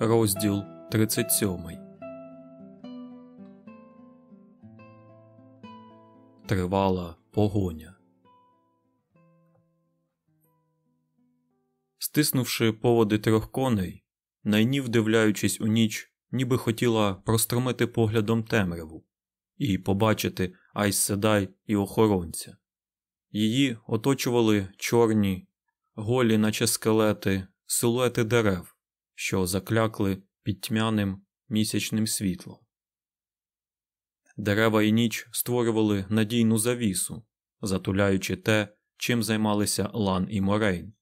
Розділ 37 Тривала погоня. Стиснувши поводи трьох коней, найнів, вдивляючись у ніч, ніби хотіла простромити поглядом темряву і побачити Айс Седай і охоронця. Її оточували чорні, голі, наче скелети, силуети дерев що заклякли під тьмяним місячним світлом. Дерева і ніч створювали надійну завісу, затуляючи те, чим займалися Лан і Морейн.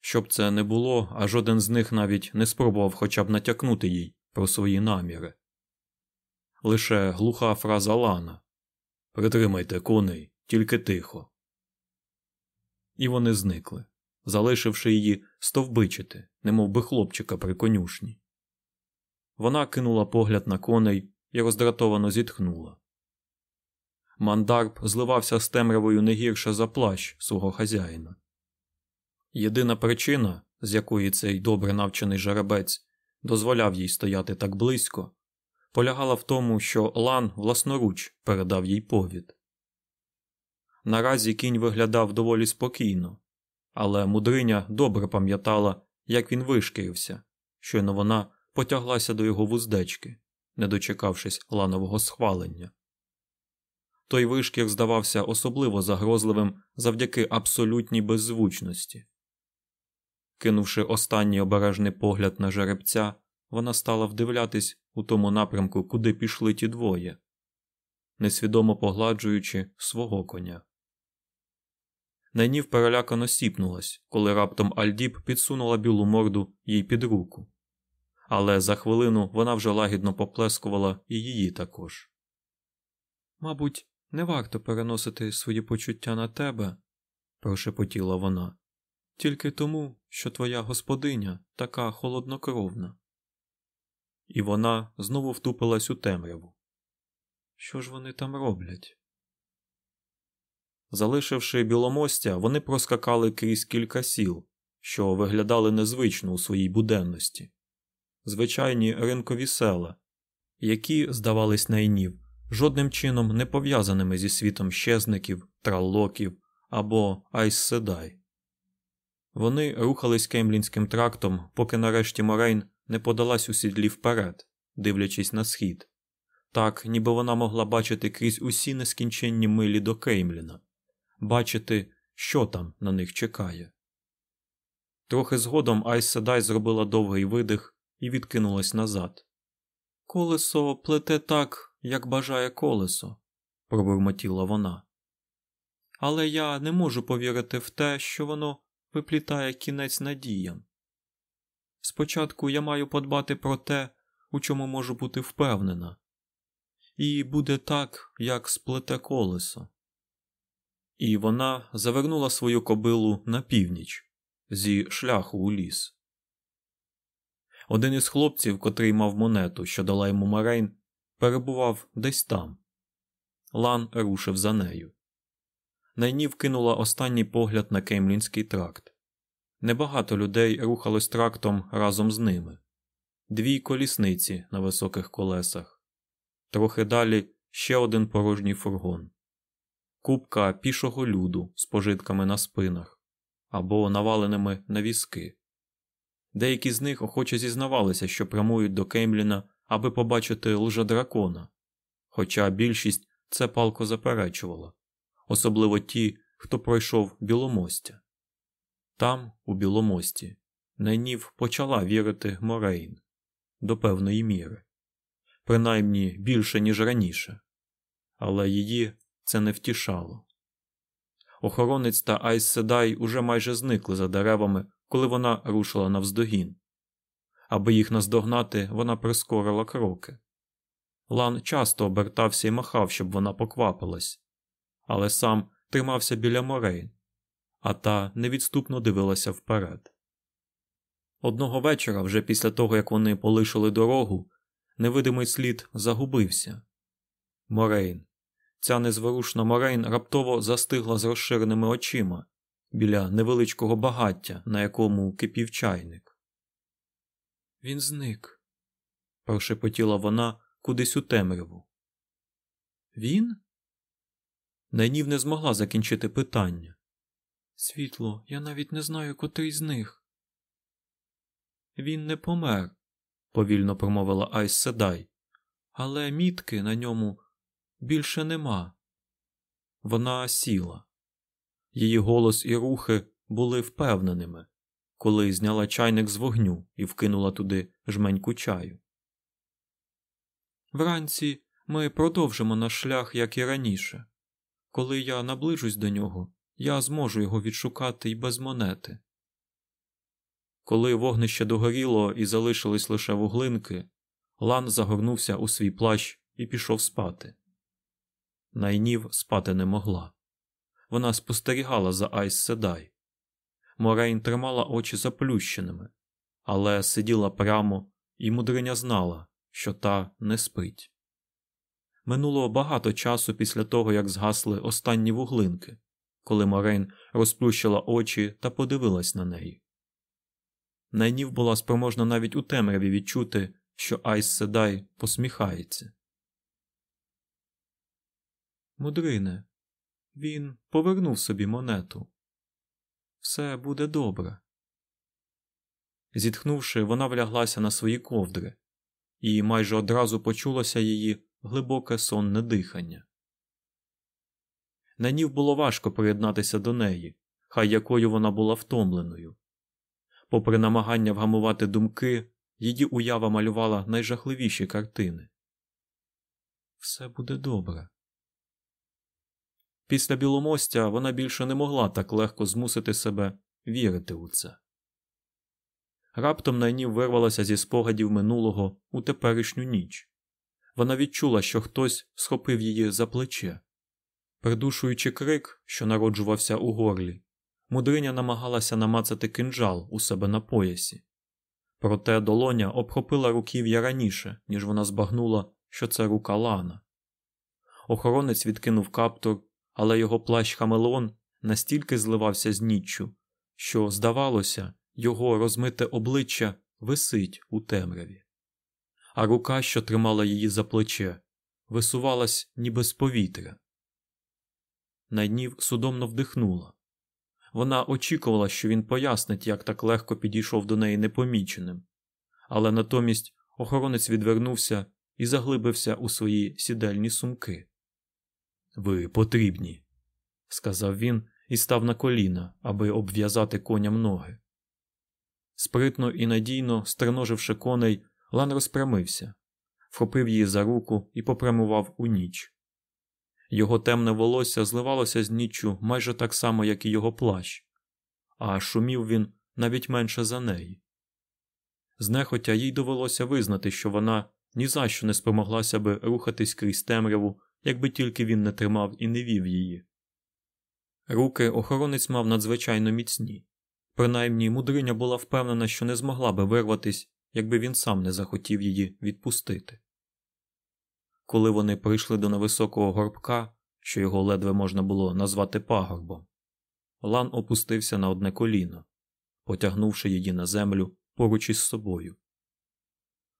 Щоб це не було, а жоден з них навіть не спробував хоча б натякнути їй про свої наміри. Лише глуха фраза Лана Притримайте коней, тільки тихо. І вони зникли залишивши її стовбичити, немов би хлопчика при конюшні. Вона кинула погляд на коней і роздратовано зітхнула. Мандарб зливався з темрявою не гірше за плащ свого хазяїна. Єдина причина, з якої цей добре навчений жеребець дозволяв їй стояти так близько, полягала в тому, що Лан власноруч передав їй повід. Наразі кінь виглядав доволі спокійно, але мудриня добре пам'ятала, як він вишкірився, щойно вона потяглася до його вуздечки, не дочекавшись ланового схвалення. Той вишкір здавався особливо загрозливим завдяки абсолютній беззвучності. Кинувши останній обережний погляд на жеребця, вона стала вдивлятись у тому напрямку, куди пішли ті двоє, несвідомо погладжуючи свого коня. Найнів перелякано сіпнулась, коли раптом Альдіб підсунула білу морду їй під руку. Але за хвилину вона вже лагідно поплескувала і її також. Мабуть, не варто переносити свої почуття на тебе, прошепотіла вона, тільки тому, що твоя господиня така холоднокровна. І вона знову втупилась у темряву. Що ж вони там роблять? Залишивши біломостя, вони проскакали крізь кілька сіл, що виглядали незвично у своїй буденності, звичайні ринкові села, які, здавались найнів, жодним чином не пов'язаними зі світом щезників, траллоків або айсседай. Вони рухались кемлінським трактом, поки нарешті Морейн не подалась у сідлі вперед, дивлячись на схід, так ніби вона могла бачити крізь усі нескінченні милі до Кеймліна бачити, що там на них чекає. Трохи згодом Айс Седай зробила довгий видих і відкинулась назад. Колесо плете так, як бажає колесо, пробурмотіла вона. Але я не можу повірити в те, що воно виплітає кінець надіям. Спочатку я маю подбати про те, у чому можу бути впевнена, і буде так, як сплете колесо і вона завернула свою кобилу на північ зі шляху у ліс. Один із хлопців, котрий мав монету, що дала йому Марейн, перебував десь там. Лан рушив за нею. Найнів кинула останній погляд на Кемлінський тракт. Небагато людей рухалось трактом разом з ними, дві колісниці на високих колесах, трохи далі ще один порожній фургон купка пішого люду з пожитками на спинах або наваленими на візки. Деякі з них охоче зізнавалися, що прямують до Кемліна, аби побачити лжедракона, хоча більшість це палко заперечувала, особливо ті, хто пройшов біломостя. Там, у біломості, Найнів почала вірити Морейн до певної міри, принаймні більше, ніж раніше, але її це не втішало. Охоронець та Айс Седай уже майже зникли за деревами, коли вона рушила навздогін. Аби їх наздогнати, вона прискорила кроки. Лан часто обертався і махав, щоб вона поквапилась, але сам тримався біля морей, а та невідступно дивилася вперед. Одного вечора, вже після того як вони полишили дорогу, невидимий слід загубився. Морейн, Ця незворушна Морейн раптово застигла з розширеними очима біля невеличкого багаття, на якому кипів чайник. Він зник, прошепотіла вона кудись у темряву. Він? Найнів не змогла закінчити питання. Світло, я навіть не знаю, котрий з них. Він не помер, повільно промовила Айс Седай, але мітки на ньому більше нема. Вона сіла. Її голос і рухи були впевненими, коли зняла чайник з вогню і вкинула туди жменьку чаю. Вранці ми продовжимо наш шлях, як і раніше. Коли я наближусь до нього, я зможу його відшукати й без монети. Коли вогнище догоріло і залишились лише вуглинки, Лан загорнувся у свій плащ і пішов спати. Найнів спати не могла. Вона спостерігала за Айс Седай. Морейн тримала очі заплющеними, але сиділа прямо, і мудриня знала, що та не спить. Минуло багато часу після того, як згасли останні вуглинки, коли Морейн розплющила очі та подивилась на неї. Найнів була спроможна навіть у темряві відчути, що Айс Седай посміхається. Мудрине, він повернув собі монету. Все буде добре. Зітхнувши, вона вляглася на свої ковдри, і майже одразу почулося її глибоке сонне дихання. Нанів було важко приєднатися до неї, хай якою вона була втомленою. Попри намагання вгамувати думки, її уява малювала найжахливіші картини. Все буде добре. Після біломостя вона більше не могла так легко змусити себе вірити у це. Раптом найнів вирвалася зі спогадів минулого у теперішню ніч. Вона відчула, що хтось схопив її за плече. Придушуючи крик, що народжувався у горлі, мудриня намагалася намацати кинджал у себе на поясі. Проте долоня обхопила руків'я раніше, ніж вона збагнула, що це рука Лана. Охоронець відкинув каптур, але його плащ Хамелеон настільки зливався з ніччю, що, здавалося, його розмите обличчя висить у темряві, а рука, що тримала її за плече, висувалась ніби з повітря. Найднів судомно вдихнула. Вона очікувала, що він пояснить, як так легко підійшов до неї непоміченим, але натомість охоронець відвернувся і заглибився у свої сідельні сумки. Ви потрібні, сказав він і став на коліна, аби обв'язати коням ноги. Спритно і надійно стреноживши коней, Лан розпрямився, вхопив її за руку і попрямував у ніч. Його темне волосся зливалося з ніччю майже так само, як і його плащ, а шумів він навіть менше за неї. Знехотя їй довелося визнати, що вона ні за що не спромоглася би рухатись крізь темряву, якби тільки він не тримав і не вів її. Руки охоронець мав надзвичайно міцні, принаймні мудриня була впевнена, що не змогла би вирватись, якби він сам не захотів її відпустити. Коли вони прийшли до невисокого горбка, що його ледве можна було назвати пагорбом, Лан опустився на одне коліно, потягнувши її на землю поруч із собою.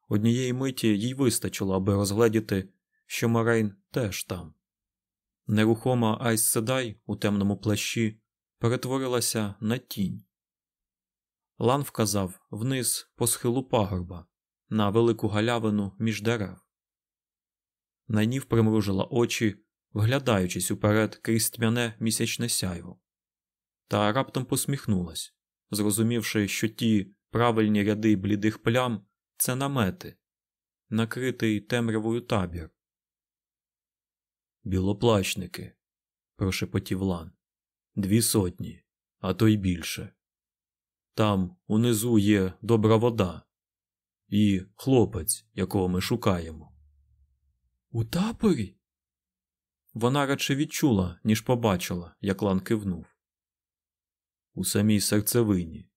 Однієї миті їй вистачило, аби розгледіти, що Морейн теж там. Нерухома Айс Седай у темному плащі перетворилася на тінь. Лан вказав вниз по схилу пагорба на велику галявину між дерев. Найнів примружила очі, вглядаючись уперед крізь тьмяне місячне сяйво, та раптом посміхнулась, зрозумівши, що ті правильні ряди блідих плям це намети, накритий темрявою табір. Білоплачники, прошепотів Лан. Дві сотні, а то й більше. Там унизу є добра вода і хлопець, якого ми шукаємо. У таборі? Вона радше відчула, ніж побачила, як Лан кивнув. У самій серцевині.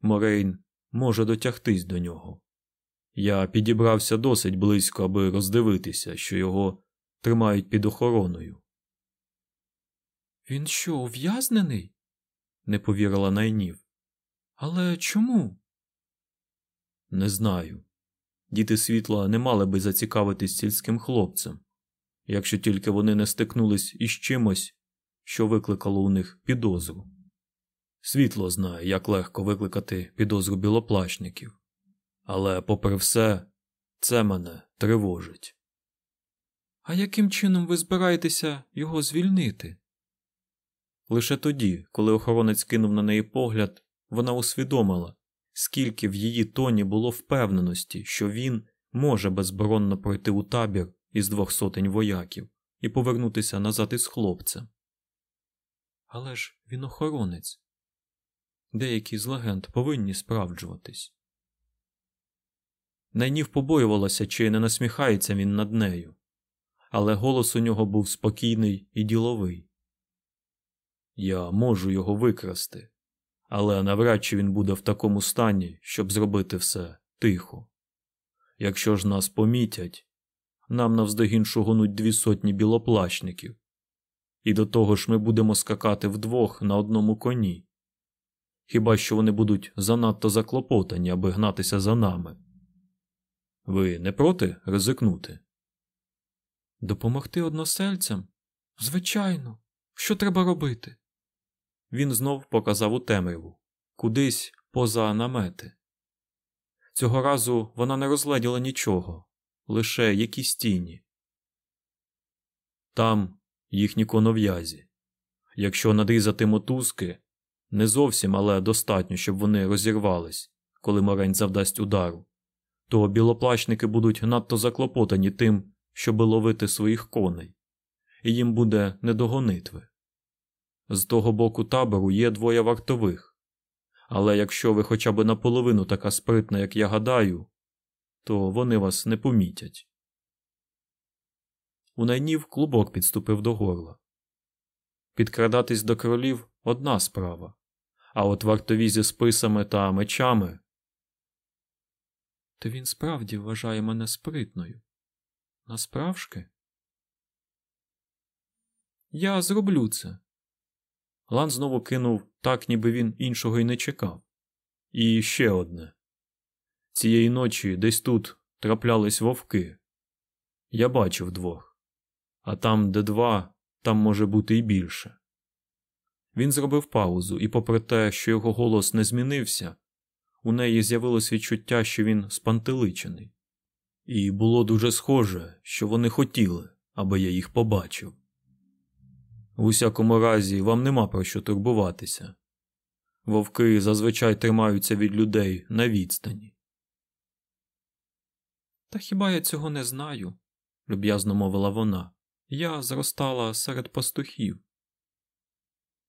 Морейн може дотягтись до нього. Я підібрався досить близько, аби роздивитися, що його тримають під охороною. Він що, ув'язнений? не повірила найнів. Але чому? Не знаю. Діти світла не мали би зацікавитись сільським хлопцем, якщо тільки вони не стикнулись із чимось, що викликало у них підозру. Світло знає, як легко викликати підозру білоплащників. Але, попри все, це мене тривожить. А яким чином ви збираєтеся його звільнити? Лише тоді, коли охоронець кинув на неї погляд, вона усвідомила, скільки в її тоні було впевненості, що він може безборонно пройти у табір із двох сотень вояків і повернутися назад із хлопцем. Але ж він охоронець. Деякі з легенд повинні справджуватись. Найнів побоювалася, чи не насміхається він над нею, але голос у нього був спокійний і діловий. Я можу його викрасти, але навряд чи він буде в такому стані, щоб зробити все тихо. Якщо ж нас помітять, нам навздогін шугонуть дві сотні білоплащників, і до того ж ми будемо скакати вдвох на одному коні. Хіба що вони будуть занадто заклопотані, аби гнатися за нами. Ви не проти ризикнути? Допомогти односельцям? Звичайно, що треба робити? Він знов показав у темряву, кудись поза намети. Цього разу вона не розгледіла нічого, лише якісь тіні. Там їхні конов'язі. Якщо надрізати мотузки, не зовсім, але достатньо, щоб вони розірвались, коли морень завдасть удару, то білоплащники будуть надто заклопотані тим, щоби ловити своїх коней, і їм буде не до гонитви. З того боку табору є двоє вартових, але якщо ви хоча б наполовину така спритна, як я гадаю, то вони вас не помітять. У найнів клубок підступив до горла. Підкрадатись до кролів одна справа, а от вартові зі списами та мечами. То він справді вважає мене спритною. Насправжки? Я зроблю це. Лан знову кинув так, ніби він іншого й не чекав. І ще одне. Цієї ночі десь тут траплялись вовки. Я бачив двох, а там, де два, там може бути і більше. Він зробив паузу, і, попри те, що його голос не змінився, у неї з'явилось відчуття, що він спантеличений, і було дуже схоже, що вони хотіли, аби я їх побачив. В усякому разі, вам нема про що турбуватися. Вовки зазвичай тримаються від людей на відстані. Та хіба я цього не знаю? люб'язно мовила вона. Я зростала серед пастухів.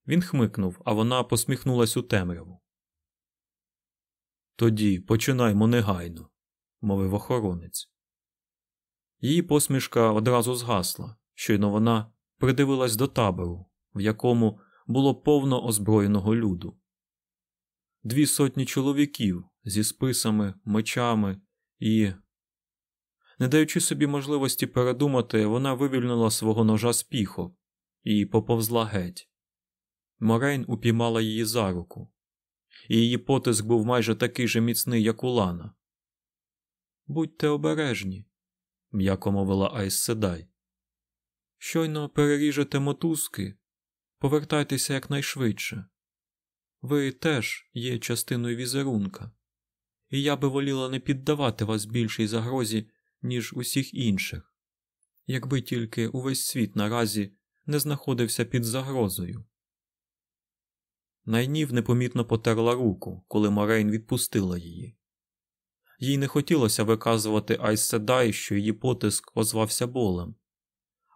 Він хмикнув, а вона посміхнулась у темряву. Тоді починаймо негайно, мовив охоронець. Її посмішка одразу згасла, щойно вона придивилась до табору, в якому було повно озброєного люду. Дві сотні чоловіків зі списами, мечами і. Не даючи собі можливості передумати, вона вивільнила свого ножа з піхов і поповзла геть. Морейн упіймала її за руку, і її потиск був майже такий же міцний, як у Лана. Будьте обережні, м'яко мовила Айс Седай. Щойно переріжете мотузки, повертайтеся якнайшвидше. Ви теж є частиною візерунка, і я би воліла не піддавати вас більшій загрозі, ніж усіх інших, якби тільки увесь світ наразі не знаходився під загрозою. Найнів непомітно потерла руку, коли Морейн відпустила її. Їй не хотілося виказувати Айс Седай, що її потиск озвався болем,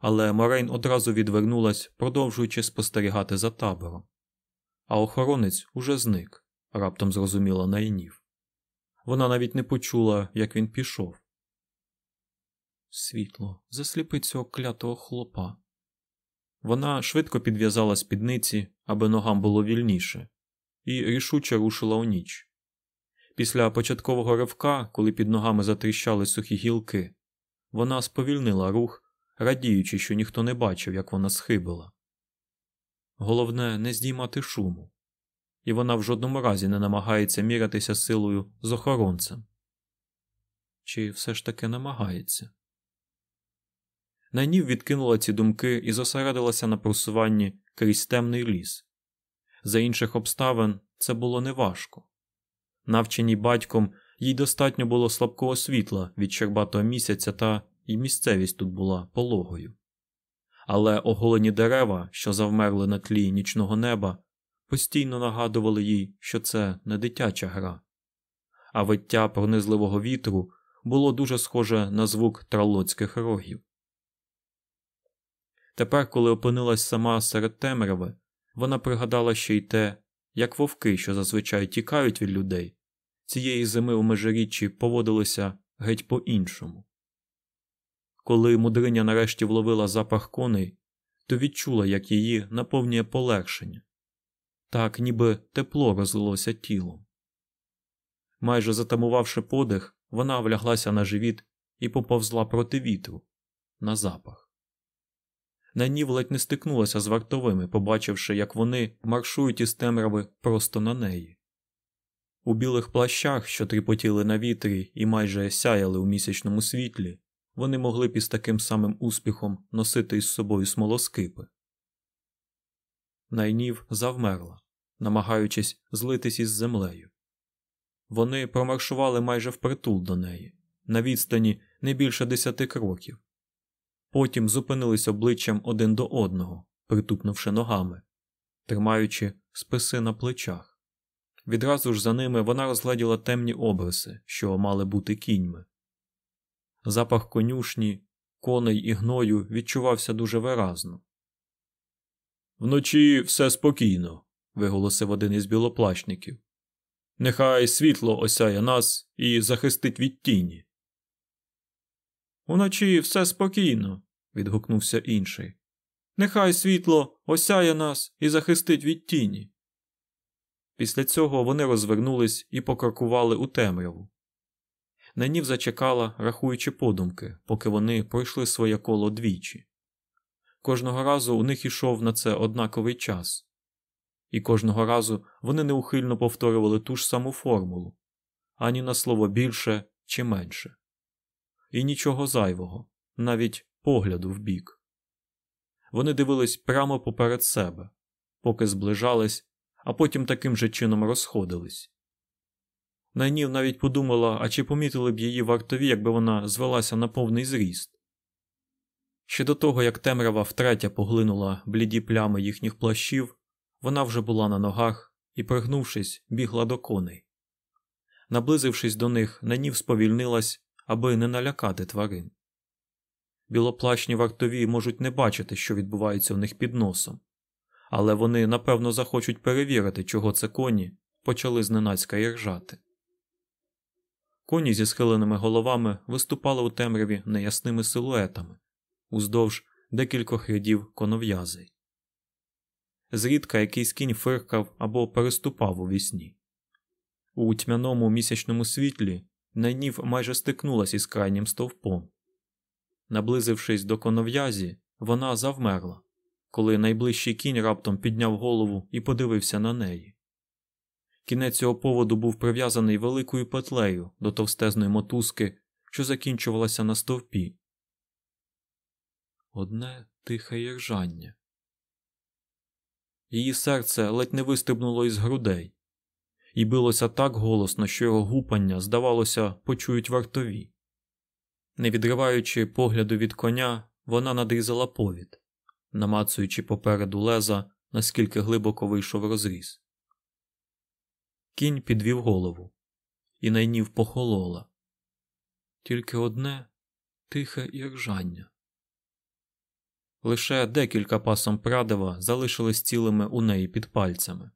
але Морейн одразу відвернулась, продовжуючи спостерігати за табором. А охоронець уже зник, раптом зрозуміла найнів. Вона навіть не почула, як він пішов. Світло, засліпи цього клятого хлопа. Вона швидко підв'язала спідниці, аби ногам було вільніше, і рішуче рушила у ніч. Після початкового ривка, коли під ногами затріщали сухі гілки, вона сповільнила рух радіючи, що ніхто не бачив, як вона схибила. Головне, не здіймати шуму, і вона в жодному разі не намагається мірятися силою з охоронцем, чи все ж таки намагається. Найнів відкинула ці думки і зосередилася на просуванні крізь темний ліс. За інших обставин це було неважко. Навченій батьком, їй достатньо було слабкого світла від Щербатого місяця, та і місцевість тут була пологою. Але оголені дерева, що завмерли на тлі нічного неба, постійно нагадували їй, що це не дитяча гра, а виття пронизливого вітру було дуже схоже на звук тралоцьких рогів. Тепер, коли опинилась сама серед темряви, вона пригадала ще й те, як вовки, що зазвичай тікають від людей, цієї зими у межиріччі поводилися геть по іншому. Коли мудриня нарешті вловила запах коней, то відчула, як її наповнює полегшення так, ніби тепло розлилося тілом. Майже затамувавши подих, вона вляглася на живіт і поповзла проти вітру на запах. Нанів ледь не стикнулася з вартовими, побачивши, як вони маршують із темряви просто на неї. У білих плащах, що тріпотіли на вітрі і майже сяяли у місячному світлі, вони могли б із таким самим успіхом носити із собою смолоскипи. Найнів завмерла, намагаючись злитись із землею. Вони промаршували майже впритул до неї, на відстані не більше десяти кроків. Потім зупинились обличчям один до одного, притупнувши ногами, тримаючи списи на плечах. Відразу ж за ними вона розгледіла темні обриси, що мали бути кіньми. Запах конюшні, коней і гною відчувався дуже виразно. Вночі все спокійно, виголосив один із білоплащників. Нехай світло осяє нас і захистить від тіні. Уночі все спокійно, відгукнувся інший. Нехай світло осяє нас і захистить від тіні. Після цього вони розвернулись і покрокували у темряву. Нанів зачекала, рахуючи подумки, поки вони пройшли своє коло двічі. Кожного разу у них ішов на це однаковий час, і кожного разу вони неухильно повторювали ту ж саму формулу ані на слово більше чи менше. І нічого зайвого, навіть погляду вбік. Вони дивились прямо поперед себе, поки зближались, а потім таким же чином розходились. Найнів навіть подумала, а чи помітили б її вартові, якби вона звелася на повний зріст. Ще до того, як темрява втретє поглинула бліді плями їхніх плащів, вона вже була на ногах і, пригнувшись, бігла до коней. Наблизившись до них, Найнів сповільнилась, аби не налякати тварин. Білоплащні вартові можуть не бачити, що відбувається у них під носом, але вони напевно захочуть перевірити, чого це коні почали зненацька іржати. Коні зі схиленими головами виступали у темряві неясними силуетами уздовж декількох рядів конов'язей. Зрідка якийсь кінь фиркав або переступав у вісні. У тьмяному місячному світлі найнів майже стикнулася із крайнім стовпом. Наблизившись до конов'язі, вона завмерла, коли найближчий кінь раптом підняв голову і подивився на неї. Кінець цього поводу був прив'язаний великою петлею до товстезної мотузки, що закінчувалася на стовпі. Одне тихе іржання. Її серце ледь не вистрибнуло із грудей, і билося так голосно, що його гупання, здавалося, почують вартові. Не відриваючи погляду від коня, вона надрізала повід, намацуючи попереду леза, наскільки глибоко вийшов розріз. Кінь підвів голову, і найнів похолола. Тільки одне тихе іржання. Лише декілька пасом прадива залишились цілими у неї під пальцями.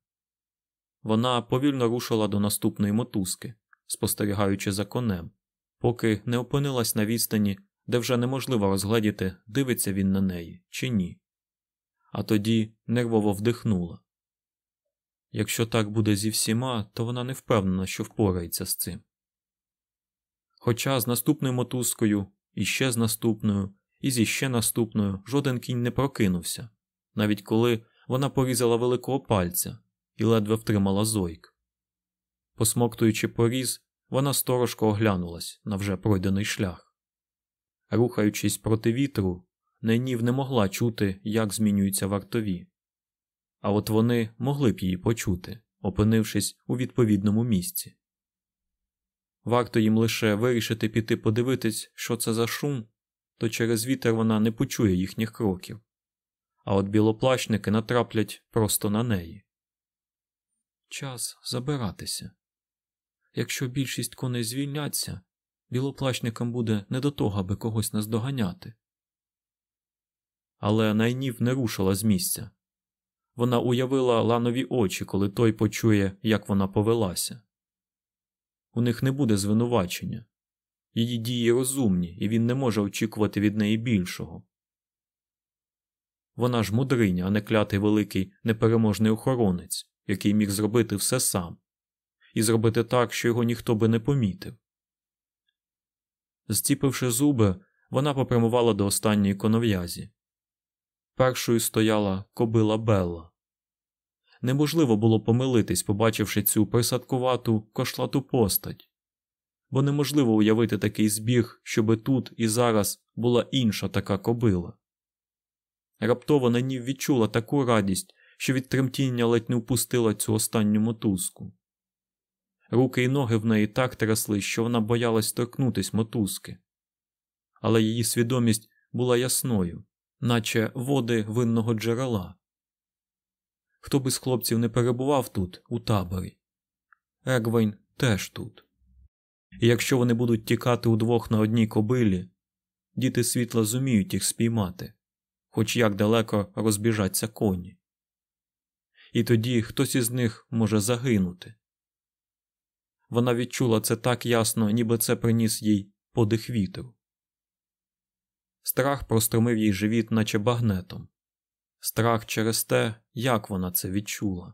Вона повільно рушила до наступної мотузки, спостерігаючи за конем, поки не опинилась на відстані, де вже неможливо розгледіти, дивиться він на неї чи ні. А тоді нервово вдихнула. Якщо так буде зі всіма, то вона не впевнена, що впорається з цим. Хоча з наступною мотузкою і ще з наступною, і зі ще наступною жоден кінь не прокинувся, навіть коли вона порізала великого пальця і ледве втримала зойк. Посмоктуючи поріз, вона сторожко оглянулась на вже пройдений шлях. Рухаючись проти вітру, Найнів не могла чути, як змінюються вартові, а от вони могли б її почути, опинившись у відповідному місці. Варто їм лише вирішити піти подивитись, що це за шум, то через вітер вона не почує їхніх кроків, а от білоплащники натраплять просто на неї. Час забиратися. Якщо більшість коней звільняться, білоплащникам буде не до того, аби когось наздоганяти. Але найнів не рушила з місця. Вона уявила ланові очі, коли той почує, як вона повелася. У них не буде звинувачення. Її дії розумні, і він не може очікувати від неї більшого. Вона ж мудриня, а не клятий великий непереможний охоронець, який міг зробити все сам, і зробити так, що його ніхто би не помітив. Зціпивши зуби, вона попрямувала до останньої конов'язі. Першою стояла кобила Белла. Неможливо було помилитись, побачивши цю присадкувату кошлату постать, бо неможливо уявити такий збіг, щоби тут і зараз була інша така кобила. Раптово на ній відчула таку радість, що від тремтіння ледь не впустила цю останню мотузку. Руки і ноги в неї так трясли, що вона боялась торкнутись мотузки, але її свідомість була ясною, наче води винного джерела. Хто би з хлопців не перебував тут, у таборі. Егвейн теж тут. І якщо вони будуть тікати удвох на одній кобилі, діти світла зуміють їх спіймати, хоч як далеко розбіжаться коні. І тоді хтось із них може загинути. Вона відчула це так ясно, ніби це приніс їй подих вітру. Страх простромив їй живіт, наче багнетом. Страх через те, як вона це відчула.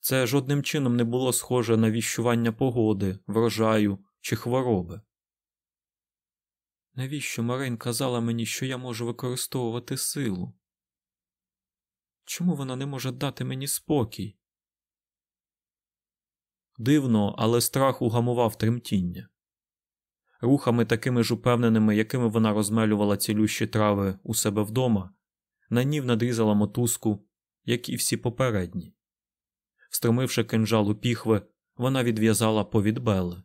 Це жодним чином не було схоже на віщування погоди, врожаю чи хвороби. Навіщо Марин казала мені, що я можу використовувати силу? Чому вона не може дати мені спокій? Дивно, але страх угамував тремтіння. Рухами такими ж упевненими, якими вона розмелювала цілющі трави у себе вдома, на нів надрізала мотузку, як і всі попередні. Встромивши кинжал у піхви, вона відв'язала повід Бели.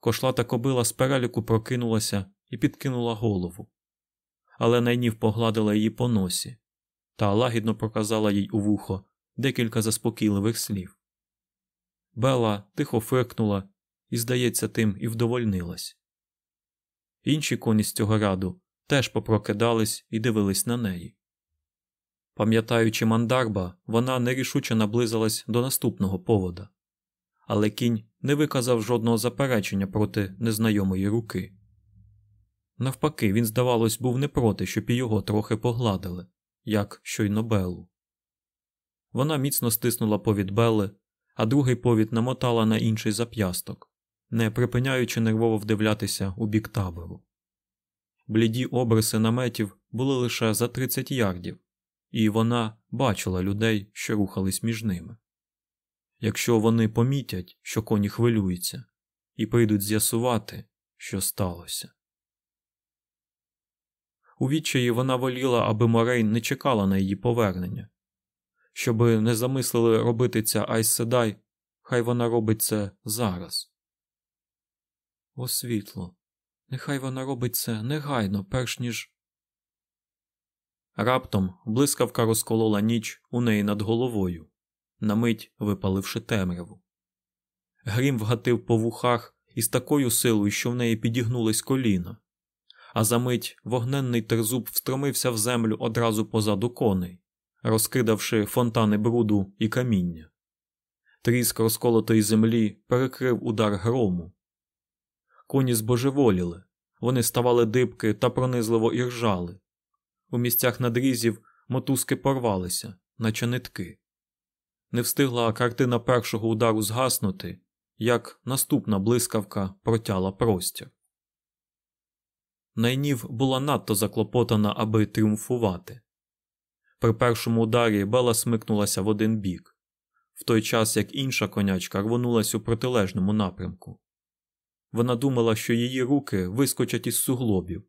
Кошлата кобила з переліку прокинулася і підкинула голову, але найнів погладила її по носі та лагідно проказала їй у вухо декілька заспокійливих слів. Бела тихо фиркнула і, здається, тим і вдовольнилась. Інші коні з цього раду теж попрокидались і дивились на неї. Пам'ятаючи мандарба, вона нерішуче наблизилась до наступного повода, але кінь не виказав жодного заперечення проти незнайомої руки. Навпаки, він, здавалось, був не проти, щоб і його трохи погладили, як щойно Белу. Вона міцно стиснула повід Белли, а другий повід намотала на інший зап'ясток, не припиняючи нервово вдивлятися у бік табору. Бліді обриси наметів були лише за 30 ярдів, і вона бачила людей, що рухались між ними. Якщо вони помітять, що коні хвилюються, і прийдуть з'ясувати, що сталося. У відчаї вона воліла, аби Морейн не чекала на її повернення. Щоби не замислили робити ця Айседай, хай вона робить це зараз. О світло, нехай вона робить це негайно, перш ніж. Раптом блискавка розколола ніч у неї над головою, на мить випаливши темряву. Грім вгатив по вухах із такою силою, що в неї підігнулись коліна, а за мить вогненний терзуб встромився в землю одразу позаду коней, розкидавши фонтани бруду і каміння. Тріск розколотої землі перекрив удар грому. Коні збожеволіли, вони ставали дибки та пронизливо іржали. У місцях надрізів мотузки порвалися, наче нитки. Не встигла картина першого удару згаснути, як наступна блискавка протяла простір. Найнів була надто заклопотана, аби тріумфувати. При першому ударі Бела смикнулася в один бік, в той час як інша конячка рвонулась у протилежному напрямку. Вона думала, що її руки вискочать із суглобів.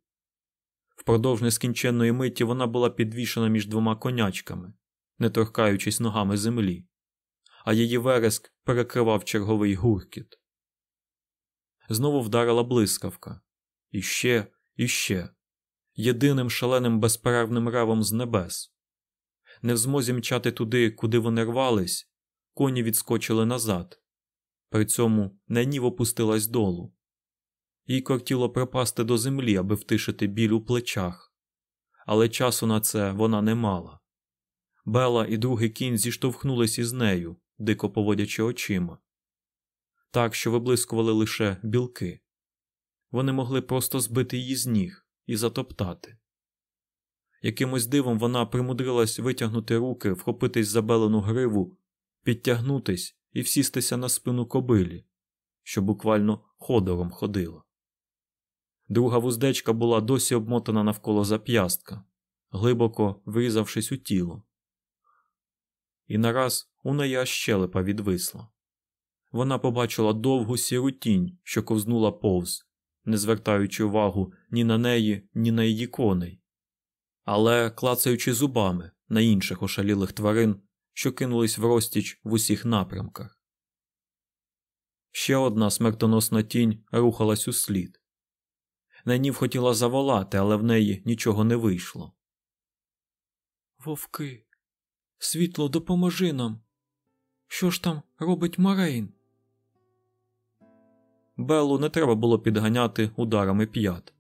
Впродовж нескінченної миті вона була підвішена між двома конячками, не торкаючись ногами землі, а її вереск перекривав черговий гуркіт. Знову вдарила блискавка. Іще, іще, єдиним шаленим безперервним ревом з небес. Не в змозі мчати туди, куди вони рвались, коні відскочили назад. При цьому Ненів опустилась долу. Їй кортіло припасти до землі, аби втишити біль у плечах, але часу на це вона не мала. Бела і другий кінь зіштовхнулись із нею, дико поводячи очима, так що виблискували лише білки. Вони могли просто збити її з ніг і затоптати. Якимось дивом вона примудрилась витягнути руки, вхопитись за белену гриву, підтягнутись і всістися на спину кобилі, що буквально ходором ходила. Друга вуздечка була досі обмотана навколо зап'ястка, глибоко врізавшись у тіло. І нараз у неї аж щелепа відвисла. Вона побачила довгу сіру тінь, що ковзнула повз, не звертаючи увагу ні на неї, ні на її коней, але клацаючи зубами на інших ошалілих тварин, що кинулись в розтіч в усіх напрямках. Ще одна смертоносна тінь рухалась у слід. Ненів хотіла заволати, але в неї нічого не вийшло. Вовки, світло, допоможи нам. Що ж там робить Марейн? Беллу не треба було підганяти ударами п'ят.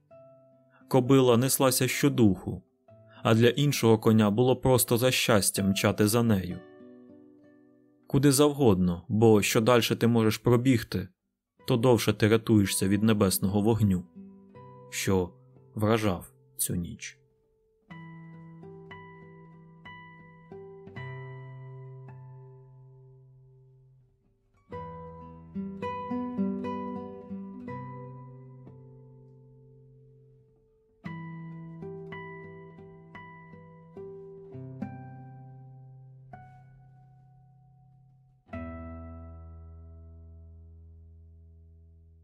Кобила неслася щодуху, а для іншого коня було просто за щастя мчати за нею. Куди завгодно, бо що далі ти можеш пробігти, то довше ти рятуєшся від небесного вогню, що вражав цю ніч.